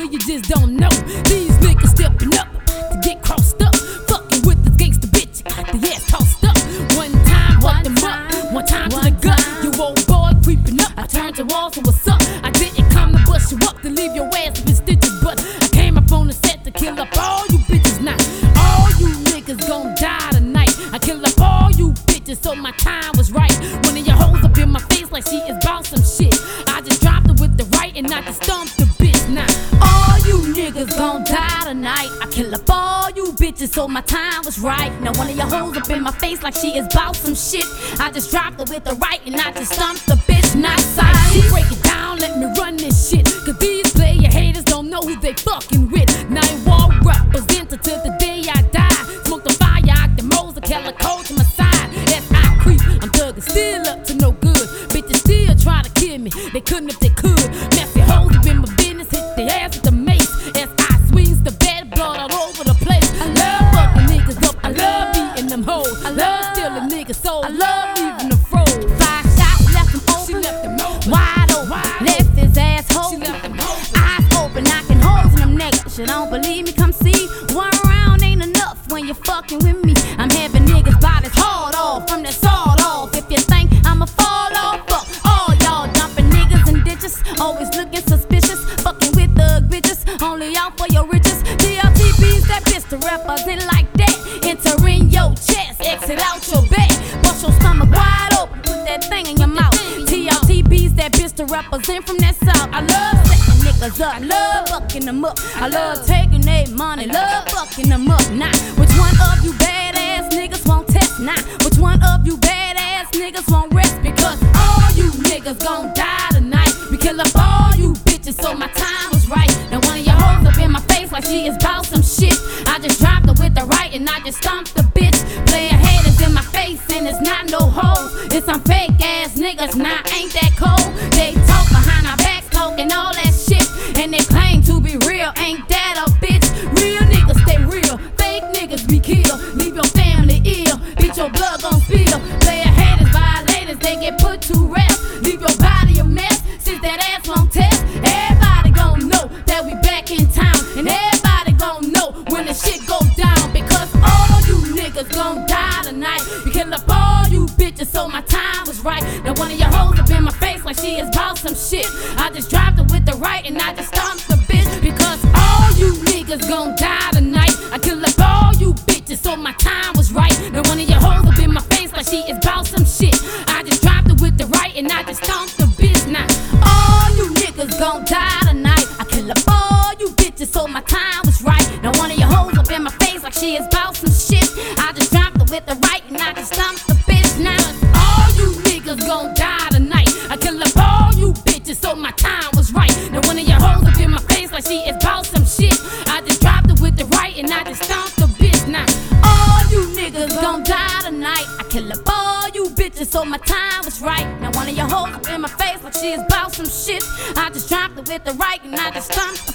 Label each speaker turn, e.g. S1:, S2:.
S1: nigga, you just don't know. These niggas stepping up to get crossed up. Fucking with this gangsta bitch, the ass tossed up. One time, fucked them up. One time to the gut. You old boy creeping up. I turned to walls, so what's up? I didn't come to bust you up to leave your ass with stitches, but I came up on the set to kill up all you bitches. Now, all you niggas gon' die tonight. I kill up all you bitches, so my time was right. Niggas gon' die tonight. I kill up all you bitches, so my time was right. Now, one of your hoes up in my face like she is bout some shit. I just dropped her with the right and I just stumped the bitch. Not sight. Break it down, let me run this shit. Cause these player haters don't know who they fucking with. Ninth Ward representative till the day I die. Smoke the fire, I the Moser, calico to my side. As I creep, I'm thugging, still up to no good. Bitches still try to kill me, they couldn't if they
S2: You don't believe me? Come see. One round ain't enough when you're fucking with me. I'm having niggas bodies hauled off from the sawed off. If you think I'ma fall off, fuck all y'all dumping niggas in ditches. Always looking suspicious. Fucking with the bitches. Only out for your riches. DLTB's that bitch to represent like that. Enter in your chest, exit out your back. Bust your stomach wide open. Put that thing in your mouth. TLTB's that bitch to represent from that south. I love up. I love fucking them up. I love taking their money. Love fucking them up. Now, which one of you badass niggas won't test? Now, which one of you badass niggas won't rest? Because all you niggas gon' die tonight. We kill up all you bitches, so my time was right. Now one of your hoes up in my face like she is bout some shit. I just dropped her with the right and I just stomped the bitch. Player haters in my face and it's not no hoes. It's some fake ass niggas, nah, ain't that cold. They talk behind our backs, talking all that be killed. Leave your family ill, bitch, your blood gon' spill. Player haters, violators, they get put to rest. Leave your body a mess, since that ass won't test. Everybody gon' know that we back in town. And everybody gon' know when the shit go down. Because all you niggas gon' die tonight. You kill up all you bitches, so my time was right. Now one of your hoes up in my face like she is bout some shit. I just dropped her with the right and I just stomped the bitch. Because all you niggas gon' die tonight. I kill up you so my time was right. Now one of your hoes up in my face like she is bout some shit. I just dropped her with the right and I just stomped the bitch. Now all you niggas gon' die tonight. I kill up all you bitches, so my time was right. Now one of your hoes up in my face like she is bout some shit. I just dropped her with the right and I just stomped the bitch. Now all you niggas gon' die tonight. I kill up all you bitches, so my time was right. Now one of your hoes up in my face like she is bout some shit. I just dropped her with the right and I just stomped niggas gon' die tonight. I kill up all you bitches, so my time was right. Now one of your hoes up in my face like she is bout some shit. I just dropped it with the right and I just stomped the